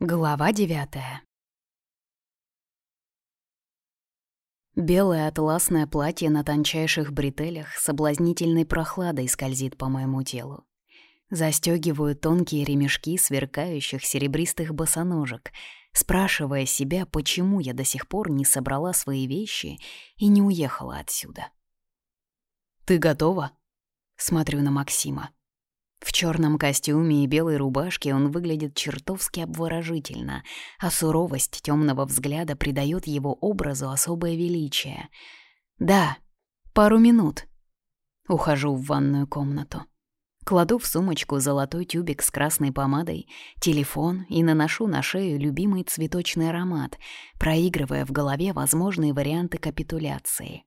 Глава девятая Белое атласное платье на тончайших бретелях соблазнительной прохладой скользит по моему телу. Застёгиваю тонкие ремешки сверкающих серебристых босоножек, спрашивая себя, почему я до сих пор не собрала свои вещи и не уехала отсюда. «Ты готова?» — смотрю на Максима. В черном костюме и белой рубашке он выглядит чертовски обворожительно, а суровость темного взгляда придает его образу особое величие. «Да, пару минут». Ухожу в ванную комнату. Кладу в сумочку золотой тюбик с красной помадой, телефон и наношу на шею любимый цветочный аромат, проигрывая в голове возможные варианты капитуляции.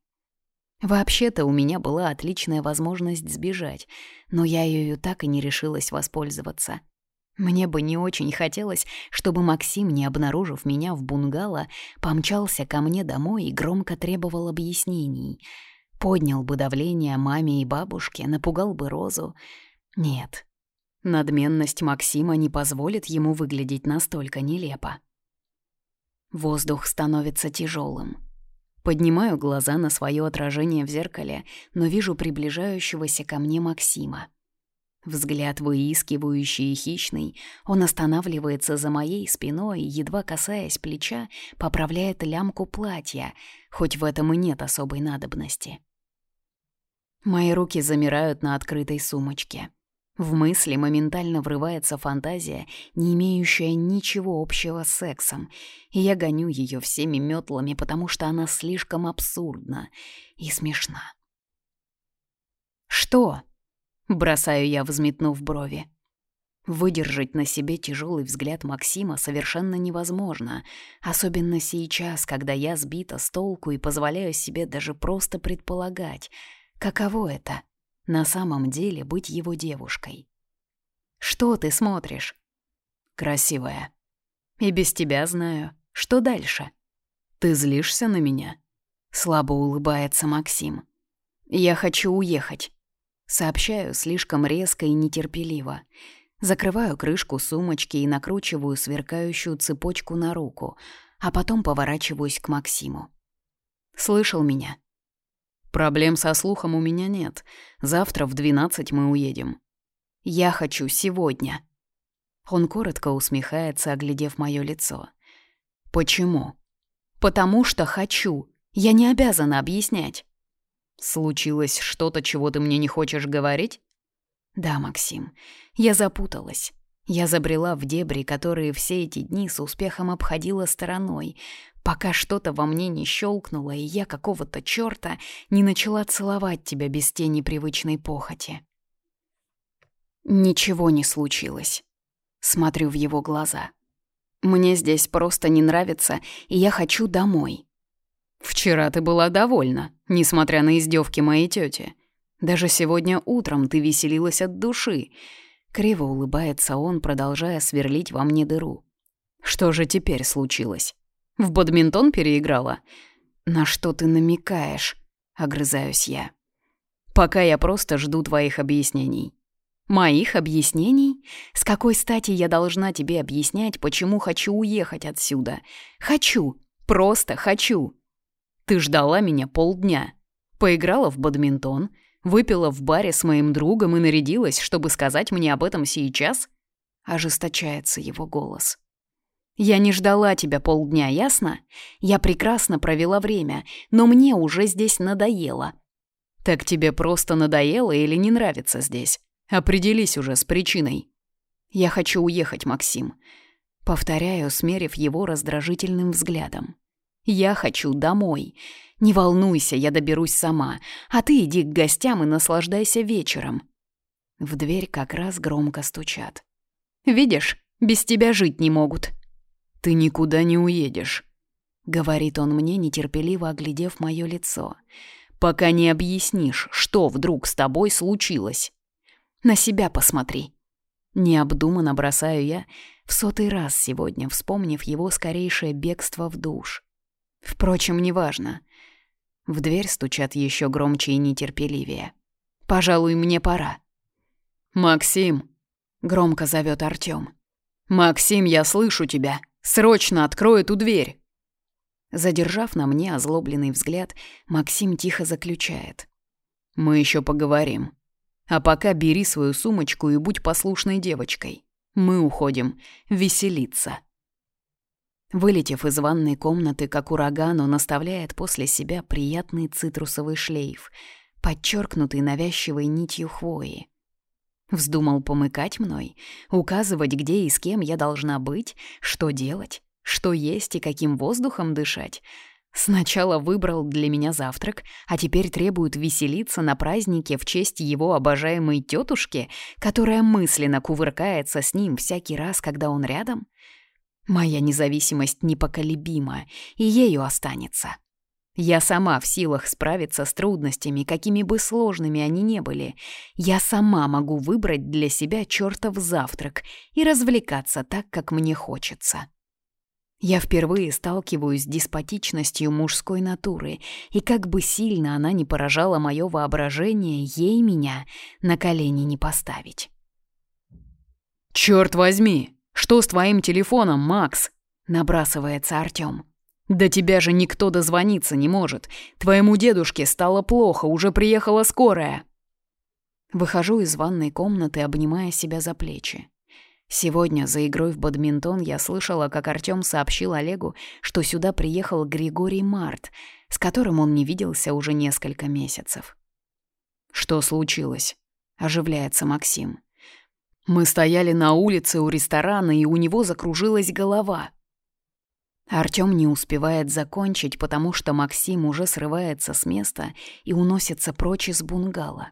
Вообще-то у меня была отличная возможность сбежать, но я ею так и не решилась воспользоваться. Мне бы не очень хотелось, чтобы Максим, не обнаружив меня в бунгало, помчался ко мне домой и громко требовал объяснений. Поднял бы давление маме и бабушке, напугал бы Розу. Нет, надменность Максима не позволит ему выглядеть настолько нелепо. Воздух становится тяжелым. Поднимаю глаза на свое отражение в зеркале, но вижу приближающегося ко мне Максима. Взгляд выискивающий и хищный, он останавливается за моей спиной едва касаясь плеча, поправляет лямку платья, хоть в этом и нет особой надобности. Мои руки замирают на открытой сумочке. В мысли моментально врывается фантазия, не имеющая ничего общего с сексом, и я гоню ее всеми метлами, потому что она слишком абсурдна и смешна. «Что?» — бросаю я, взметнув брови. Выдержать на себе тяжелый взгляд Максима совершенно невозможно, особенно сейчас, когда я сбита с толку и позволяю себе даже просто предполагать, каково это на самом деле быть его девушкой. Что ты смотришь? Красивая. И без тебя знаю. Что дальше? Ты злишься на меня? Слабо улыбается Максим. Я хочу уехать. Сообщаю слишком резко и нетерпеливо. Закрываю крышку сумочки и накручиваю сверкающую цепочку на руку, а потом поворачиваюсь к Максиму. «Слышал меня?» Проблем со слухом у меня нет. Завтра в двенадцать мы уедем. Я хочу сегодня. Он коротко усмехается, оглядев моё лицо. Почему? Потому что хочу. Я не обязана объяснять. Случилось что-то, чего ты мне не хочешь говорить? Да, Максим. Я запуталась. Я забрела в дебри, которые все эти дни с успехом обходила стороной, пока что-то во мне не щелкнуло, и я какого-то чёрта не начала целовать тебя без тени привычной похоти. Ничего не случилось. Смотрю в его глаза. Мне здесь просто не нравится, и я хочу домой. Вчера ты была довольна, несмотря на издевки моей тети. Даже сегодня утром ты веселилась от души. Криво улыбается он, продолжая сверлить во мне дыру. Что же теперь случилось? В бадминтон переиграла? На что ты намекаешь? Огрызаюсь я. Пока я просто жду твоих объяснений. Моих объяснений? С какой стати я должна тебе объяснять, почему хочу уехать отсюда? Хочу. Просто хочу. Ты ждала меня полдня. Поиграла в бадминтон, выпила в баре с моим другом и нарядилась, чтобы сказать мне об этом сейчас? Ожесточается его голос. Я не ждала тебя полдня, ясно? Я прекрасно провела время, но мне уже здесь надоело. Так тебе просто надоело или не нравится здесь? Определись уже с причиной. Я хочу уехать, Максим. Повторяю, смерив его раздражительным взглядом. Я хочу домой. Не волнуйся, я доберусь сама. А ты иди к гостям и наслаждайся вечером. В дверь как раз громко стучат. Видишь, без тебя жить не могут. «Ты никуда не уедешь», — говорит он мне, нетерпеливо оглядев мое лицо, «пока не объяснишь, что вдруг с тобой случилось. На себя посмотри». Необдуманно бросаю я в сотый раз сегодня, вспомнив его скорейшее бегство в душ. Впрочем, неважно. В дверь стучат еще громче и нетерпеливее. «Пожалуй, мне пора». «Максим!» — громко зовет Артём. «Максим, я слышу тебя! Срочно открой эту дверь!» Задержав на мне озлобленный взгляд, Максим тихо заключает. «Мы еще поговорим. А пока бери свою сумочку и будь послушной девочкой. Мы уходим. Веселиться». Вылетев из ванной комнаты, как ураган, он оставляет после себя приятный цитрусовый шлейф, подчеркнутый навязчивой нитью хвои. Вздумал помыкать мной, указывать, где и с кем я должна быть, что делать, что есть и каким воздухом дышать. Сначала выбрал для меня завтрак, а теперь требует веселиться на празднике в честь его обожаемой тетушки, которая мысленно кувыркается с ним всякий раз, когда он рядом. Моя независимость непоколебима, и ею останется. Я сама в силах справиться с трудностями, какими бы сложными они ни были. Я сама могу выбрать для себя чертов завтрак и развлекаться так, как мне хочется. Я впервые сталкиваюсь с деспотичностью мужской натуры, и как бы сильно она ни поражала мое воображение, ей меня на колени не поставить. «Чёрт возьми! Что с твоим телефоном, Макс?» — набрасывается Артём. «До тебя же никто дозвониться не может. Твоему дедушке стало плохо, уже приехала скорая». Выхожу из ванной комнаты, обнимая себя за плечи. Сегодня за игрой в бадминтон я слышала, как Артём сообщил Олегу, что сюда приехал Григорий Март, с которым он не виделся уже несколько месяцев. «Что случилось?» — оживляется Максим. «Мы стояли на улице у ресторана, и у него закружилась голова». Артём не успевает закончить, потому что Максим уже срывается с места и уносится прочь из бунгало.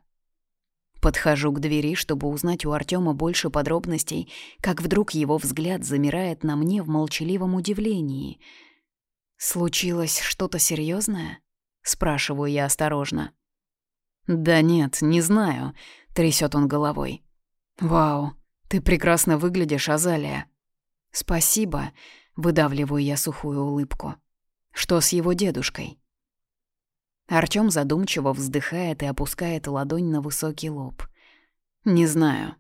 Подхожу к двери, чтобы узнать у Артёма больше подробностей, как вдруг его взгляд замирает на мне в молчаливом удивлении. «Случилось что-то серьёзное?» — спрашиваю я осторожно. «Да нет, не знаю», — трясёт он головой. «Вау, ты прекрасно выглядишь, Азалия». «Спасибо», Выдавливаю я сухую улыбку. Что с его дедушкой? Артём задумчиво вздыхает и опускает ладонь на высокий лоб. «Не знаю.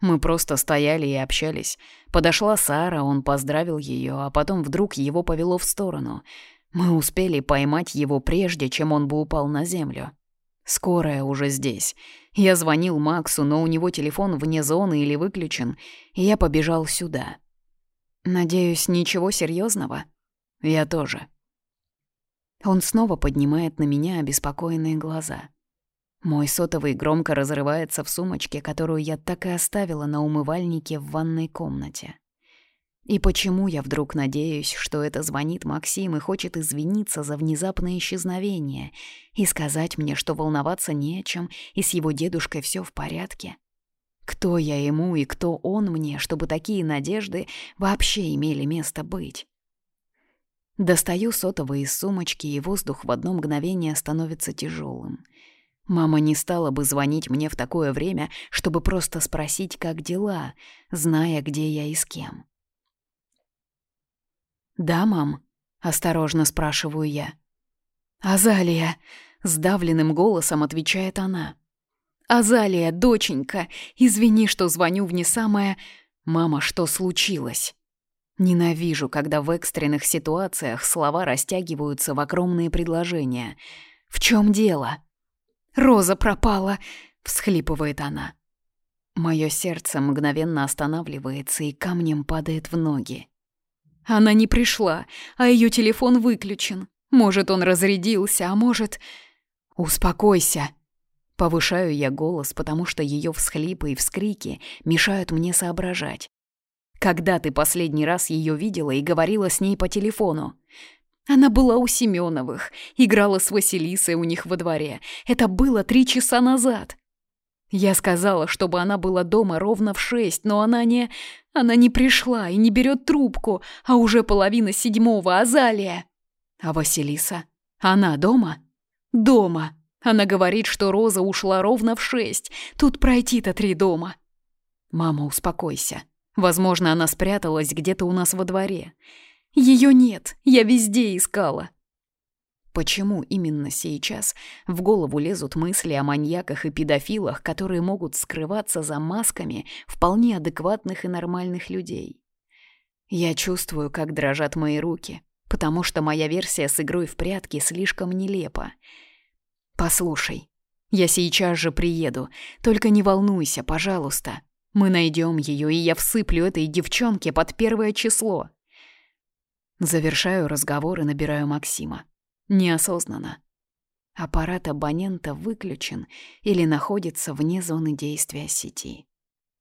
Мы просто стояли и общались. Подошла Сара, он поздравил её, а потом вдруг его повело в сторону. Мы успели поймать его прежде, чем он бы упал на землю. Скорая уже здесь. Я звонил Максу, но у него телефон вне зоны или выключен, и я побежал сюда. Надеюсь, ничего серьезного. Я тоже. Он снова поднимает на меня обеспокоенные глаза. Мой сотовый громко разрывается в сумочке, которую я так и оставила на умывальнике в ванной комнате. И почему я вдруг надеюсь, что это звонит Максим и хочет извиниться за внезапное исчезновение и сказать мне, что волноваться не о чем, и с его дедушкой все в порядке? Кто я ему и кто он мне, чтобы такие надежды вообще имели место быть? Достаю сотовый из сумочки, и воздух в одно мгновение становится тяжелым. Мама не стала бы звонить мне в такое время, чтобы просто спросить, как дела, зная, где я и с кем. «Да, мам?» — осторожно спрашиваю я. «Азалия!» — сдавленным голосом отвечает она. «Азалия, доченька, извини, что звоню в не самое...» «Мама, что случилось?» Ненавижу, когда в экстренных ситуациях слова растягиваются в огромные предложения. «В чем дело?» «Роза пропала!» — всхлипывает она. Мое сердце мгновенно останавливается и камнем падает в ноги. Она не пришла, а ее телефон выключен. Может, он разрядился, а может... «Успокойся!» Повышаю я голос, потому что ее всхлипы и вскрики мешают мне соображать. Когда ты последний раз ее видела и говорила с ней по телефону? Она была у Семеновых, играла с Василисой у них во дворе. Это было три часа назад. Я сказала, чтобы она была дома ровно в шесть, но она не... Она не пришла и не берет трубку, а уже половина седьмого, Азалия. А Василиса? Она дома? Дома. Она говорит, что Роза ушла ровно в шесть. Тут пройти-то три дома. Мама, успокойся. Возможно, она спряталась где-то у нас во дворе. Ее нет, я везде искала. Почему именно сейчас в голову лезут мысли о маньяках и педофилах, которые могут скрываться за масками вполне адекватных и нормальных людей? Я чувствую, как дрожат мои руки, потому что моя версия с игрой в прятки слишком нелепа. «Послушай, я сейчас же приеду, только не волнуйся, пожалуйста. Мы найдем ее, и я всыплю этой девчонке под первое число». Завершаю разговор и набираю Максима. Неосознанно. Аппарат абонента выключен или находится вне зоны действия сети.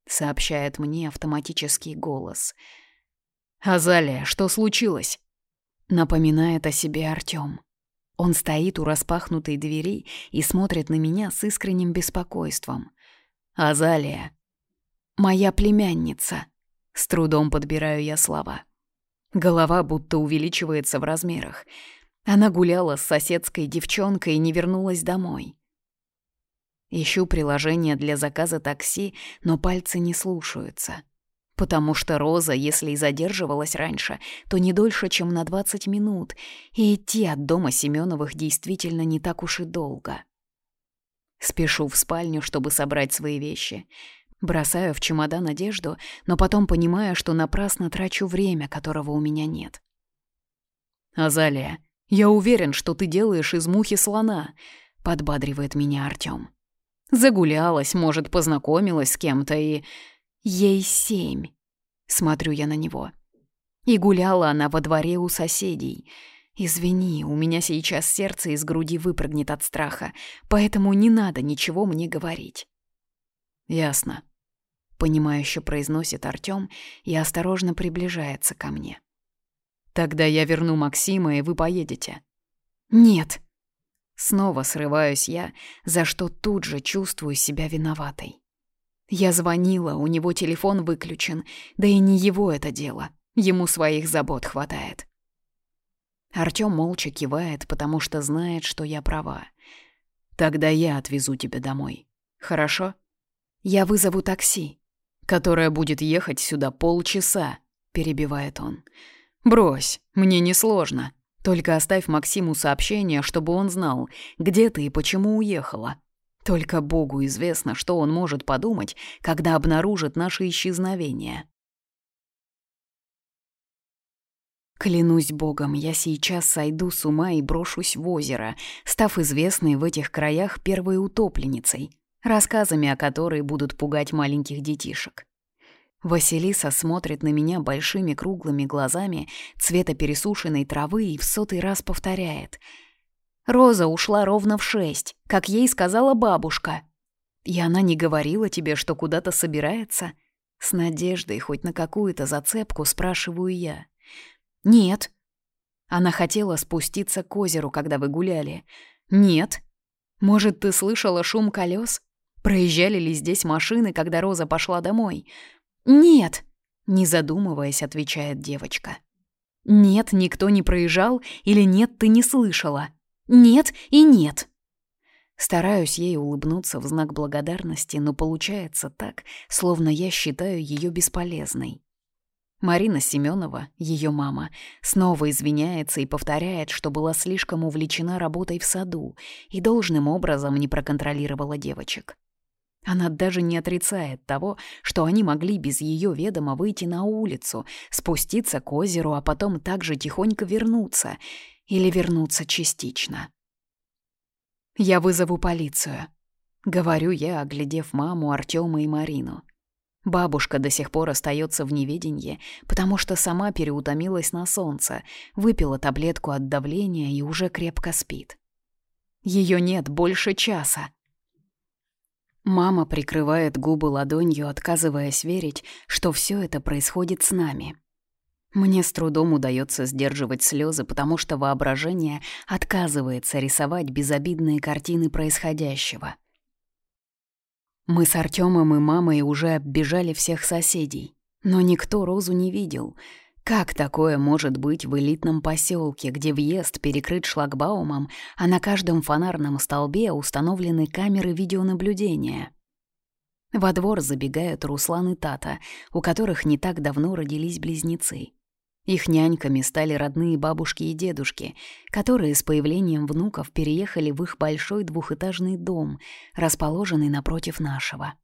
Сообщает мне автоматический голос — «Азалия, что случилось?» Напоминает о себе Артём. Он стоит у распахнутой двери и смотрит на меня с искренним беспокойством. «Азалия!» «Моя племянница!» С трудом подбираю я слова. Голова будто увеличивается в размерах. Она гуляла с соседской девчонкой и не вернулась домой. Ищу приложение для заказа такси, но пальцы не слушаются потому что Роза, если и задерживалась раньше, то не дольше, чем на 20 минут, и идти от дома Семеновых действительно не так уж и долго. Спешу в спальню, чтобы собрать свои вещи. Бросаю в чемодан одежду, но потом понимаю, что напрасно трачу время, которого у меня нет. «Азалия, я уверен, что ты делаешь из мухи слона», — подбадривает меня Артём. Загулялась, может, познакомилась с кем-то и... Ей семь. Смотрю я на него. И гуляла она во дворе у соседей. Извини, у меня сейчас сердце из груди выпрыгнет от страха, поэтому не надо ничего мне говорить. Ясно. Понимающе произносит Артём и осторожно приближается ко мне. Тогда я верну Максима, и вы поедете. Нет. Снова срываюсь я, за что тут же чувствую себя виноватой. Я звонила, у него телефон выключен, да и не его это дело. Ему своих забот хватает. Артём молча кивает, потому что знает, что я права. Тогда я отвезу тебя домой. Хорошо? Я вызову такси, которое будет ехать сюда полчаса, перебивает он. Брось, мне несложно. Только оставь Максиму сообщение, чтобы он знал, где ты и почему уехала. Только Богу известно, что он может подумать, когда обнаружит наше исчезновение. Клянусь Богом, я сейчас сойду с ума и брошусь в озеро, став известной в этих краях первой утопленницей, рассказами о которой будут пугать маленьких детишек. Василиса смотрит на меня большими круглыми глазами цвета пересушенной травы и в сотый раз повторяет — Роза ушла ровно в шесть, как ей сказала бабушка. И она не говорила тебе, что куда-то собирается? С надеждой хоть на какую-то зацепку спрашиваю я. Нет. Она хотела спуститься к озеру, когда вы гуляли. Нет. Может, ты слышала шум колес? Проезжали ли здесь машины, когда Роза пошла домой? Нет. Не задумываясь, отвечает девочка. Нет, никто не проезжал или нет, ты не слышала. Нет и нет. Стараюсь ей улыбнуться в знак благодарности, но получается так, словно я считаю ее бесполезной. Марина Семенова, ее мама, снова извиняется и повторяет, что была слишком увлечена работой в саду и должным образом не проконтролировала девочек. Она даже не отрицает того, что они могли без ее ведома выйти на улицу, спуститься к озеру, а потом также тихонько вернуться — или вернуться частично. «Я вызову полицию», — говорю я, оглядев маму, Артема и Марину. Бабушка до сих пор остается в неведении, потому что сама переутомилась на солнце, выпила таблетку от давления и уже крепко спит. Ее нет больше часа. Мама прикрывает губы ладонью, отказываясь верить, что все это происходит с нами. Мне с трудом удается сдерживать слезы, потому что воображение отказывается рисовать безобидные картины происходящего. Мы с Артемом и мамой уже оббежали всех соседей, но никто Розу не видел. Как такое может быть в элитном поселке, где въезд перекрыт шлагбаумом, а на каждом фонарном столбе установлены камеры видеонаблюдения? Во двор забегают Руслан и Тата, у которых не так давно родились близнецы. Их няньками стали родные бабушки и дедушки, которые с появлением внуков переехали в их большой двухэтажный дом, расположенный напротив нашего.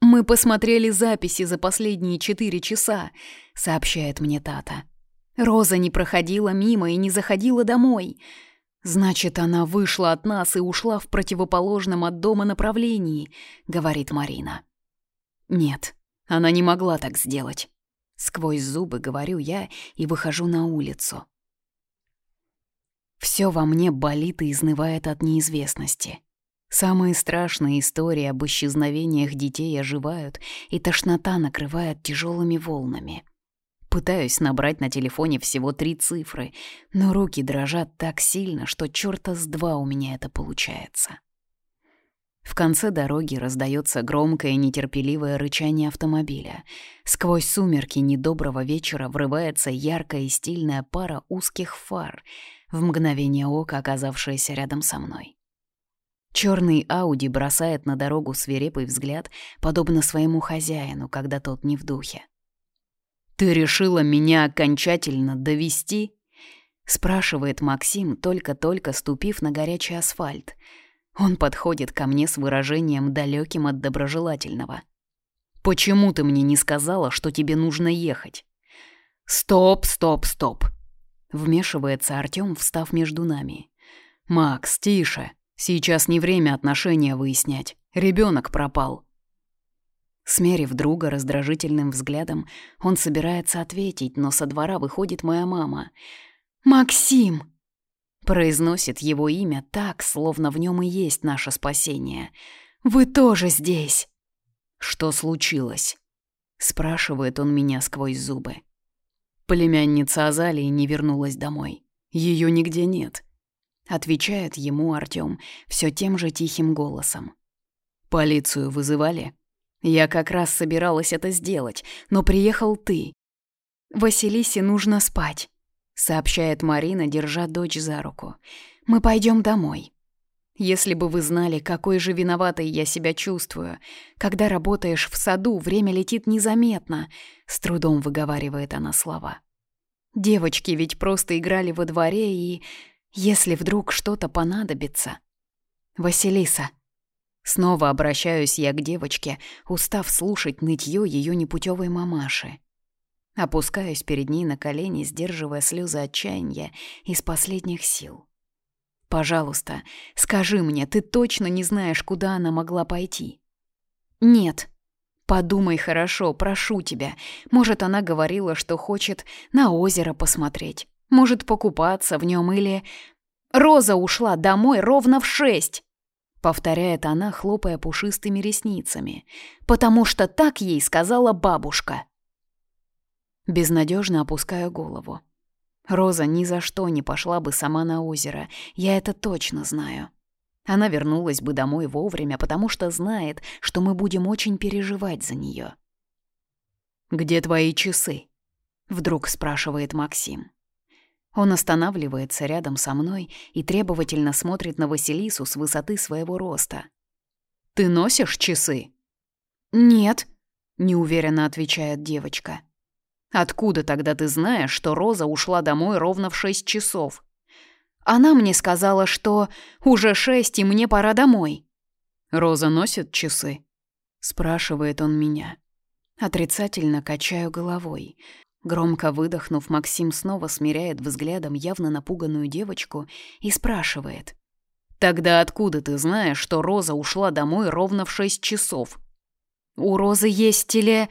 «Мы посмотрели записи за последние четыре часа», — сообщает мне Тата. «Роза не проходила мимо и не заходила домой. Значит, она вышла от нас и ушла в противоположном от дома направлении», — говорит Марина. «Нет, она не могла так сделать». Сквозь зубы говорю я и выхожу на улицу. Все во мне болит и изнывает от неизвестности. Самые страшные истории об исчезновениях детей оживают, и тошнота накрывает тяжелыми волнами. Пытаюсь набрать на телефоне всего три цифры, но руки дрожат так сильно, что чёрта с два у меня это получается. В конце дороги раздается громкое нетерпеливое рычание автомобиля. Сквозь сумерки недоброго вечера врывается яркая и стильная пара узких фар — в мгновение ока оказавшаяся рядом со мной. Черный Ауди бросает на дорогу свирепый взгляд, подобно своему хозяину, когда тот не в духе. «Ты решила меня окончательно довести?» — спрашивает Максим, только-только ступив на горячий асфальт. Он подходит ко мне с выражением далеким от доброжелательного. «Почему ты мне не сказала, что тебе нужно ехать?» «Стоп, стоп, стоп!» Вмешивается Артём, встав между нами. «Макс, тише. Сейчас не время отношения выяснять. Ребенок пропал». Смерив друга раздражительным взглядом, он собирается ответить, но со двора выходит моя мама. «Максим!» Произносит его имя так, словно в нем и есть наше спасение. «Вы тоже здесь!» «Что случилось?» Спрашивает он меня сквозь зубы. Племянница Азалии не вернулась домой. Ее нигде нет. Отвечает ему Артём все тем же тихим голосом. Полицию вызывали? Я как раз собиралась это сделать, но приехал ты. Василисе нужно спать, сообщает Марина, держа дочь за руку. Мы пойдем домой. Если бы вы знали, какой же виноватой я себя чувствую. Когда работаешь в саду, время летит незаметно, с трудом выговаривает она слова. Девочки ведь просто играли во дворе, и если вдруг что-то понадобится... Василиса. Снова обращаюсь я к девочке, устав слушать нытье ее непутевой мамаши. Опускаюсь перед ней на колени, сдерживая слезы отчаяния из последних сил. Пожалуйста, скажи мне, ты точно не знаешь, куда она могла пойти? Нет. Подумай хорошо, прошу тебя. Может, она говорила, что хочет на озеро посмотреть. Может, покупаться в нем или... Роза ушла домой ровно в шесть. Повторяет она, хлопая пушистыми ресницами. Потому что так ей сказала бабушка. Безнадежно опускаю голову. Роза ни за что не пошла бы сама на озеро, я это точно знаю. Она вернулась бы домой вовремя, потому что знает, что мы будем очень переживать за нее. «Где твои часы?» — вдруг спрашивает Максим. Он останавливается рядом со мной и требовательно смотрит на Василису с высоты своего роста. «Ты носишь часы?» «Нет», — неуверенно отвечает девочка. Откуда тогда ты знаешь, что Роза ушла домой ровно в шесть часов? Она мне сказала, что уже шесть, и мне пора домой. Роза носит часы? Спрашивает он меня. Отрицательно качаю головой. Громко выдохнув, Максим снова смиряет взглядом явно напуганную девочку и спрашивает. «Тогда откуда ты знаешь, что Роза ушла домой ровно в шесть часов?» «У Розы есть теле...»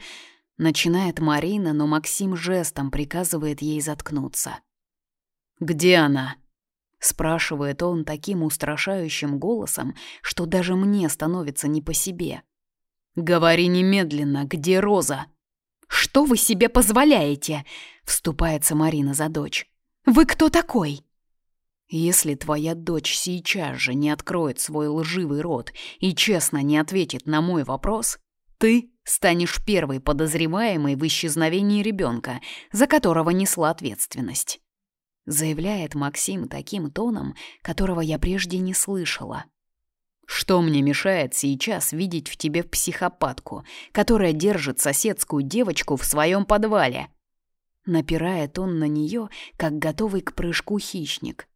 Начинает Марина, но Максим жестом приказывает ей заткнуться. «Где она?» Спрашивает он таким устрашающим голосом, что даже мне становится не по себе. «Говори немедленно, где Роза?» «Что вы себе позволяете?» — вступается Марина за дочь. «Вы кто такой?» «Если твоя дочь сейчас же не откроет свой лживый рот и честно не ответит на мой вопрос, ты станешь первой подозреваемой в исчезновении ребенка, за которого несла ответственность. Заявляет Максим таким тоном, которого я прежде не слышала. Что мне мешает сейчас видеть в тебе психопатку, которая держит соседскую девочку в своем подвале? Напирает он на нее, как готовый к прыжку хищник.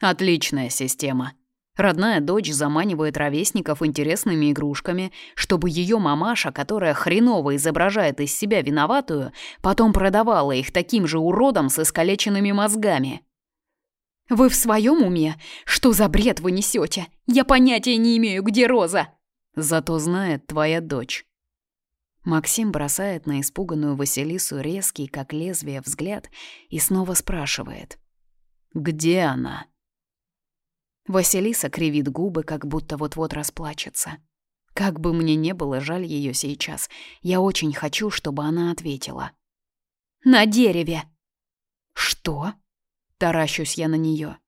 Отличная система. Родная дочь заманивает ровесников интересными игрушками, чтобы ее мамаша, которая хреново изображает из себя виноватую, потом продавала их таким же уродом с искалеченными мозгами. «Вы в своем уме? Что за бред вы несете? Я понятия не имею, где Роза!» Зато знает твоя дочь. Максим бросает на испуганную Василису резкий, как лезвие, взгляд и снова спрашивает. «Где она?» Василиса кривит губы, как будто вот-вот расплачется. Как бы мне не было жаль ее сейчас, я очень хочу, чтобы она ответила. «На дереве!» «Что?» — таращусь я на нее.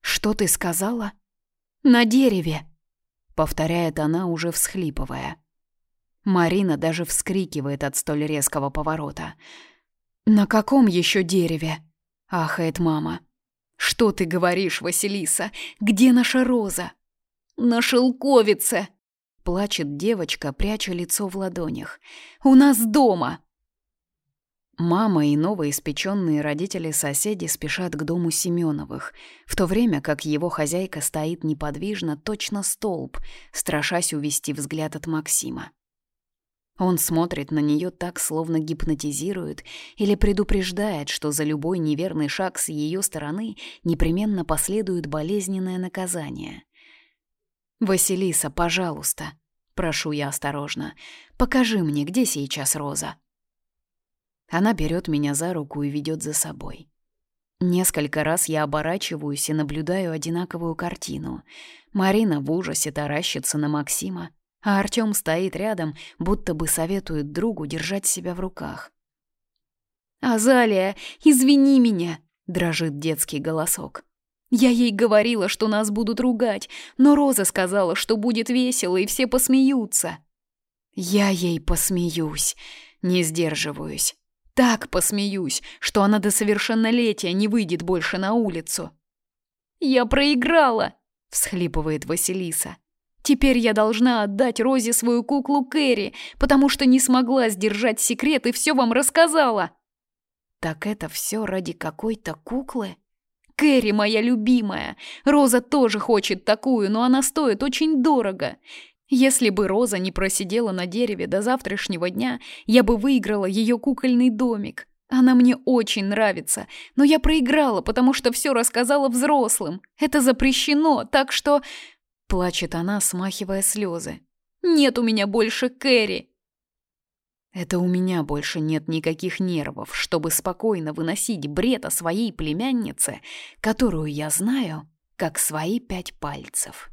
«Что ты сказала?» «На дереве!» — повторяет она, уже всхлипывая. Марина даже вскрикивает от столь резкого поворота. «На каком еще дереве?» — ахает мама. «Что ты говоришь, Василиса? Где наша роза?» «На шелковице!» — плачет девочка, пряча лицо в ладонях. «У нас дома!» Мама и новоиспеченные родители-соседи спешат к дому Семеновых, в то время как его хозяйка стоит неподвижно, точно столб, страшась увести взгляд от Максима. Он смотрит на нее так, словно гипнотизирует или предупреждает, что за любой неверный шаг с ее стороны непременно последует болезненное наказание. «Василиса, пожалуйста», — прошу я осторожно, — «покажи мне, где сейчас Роза». Она берет меня за руку и ведет за собой. Несколько раз я оборачиваюсь и наблюдаю одинаковую картину. Марина в ужасе таращится на Максима, а Артём стоит рядом, будто бы советует другу держать себя в руках. «Азалия, извини меня!» — дрожит детский голосок. «Я ей говорила, что нас будут ругать, но Роза сказала, что будет весело и все посмеются». «Я ей посмеюсь, не сдерживаюсь. Так посмеюсь, что она до совершеннолетия не выйдет больше на улицу». «Я проиграла!» — всхлипывает Василиса. Теперь я должна отдать Розе свою куклу Кэрри, потому что не смогла сдержать секрет и все вам рассказала. Так это все ради какой-то куклы? Кэрри моя любимая. Роза тоже хочет такую, но она стоит очень дорого. Если бы Роза не просидела на дереве до завтрашнего дня, я бы выиграла ее кукольный домик. Она мне очень нравится, но я проиграла, потому что все рассказала взрослым. Это запрещено, так что Плачет она, смахивая слезы. «Нет у меня больше Кэрри!» Это у меня больше нет никаких нервов, чтобы спокойно выносить бред о своей племяннице, которую я знаю, как свои пять пальцев.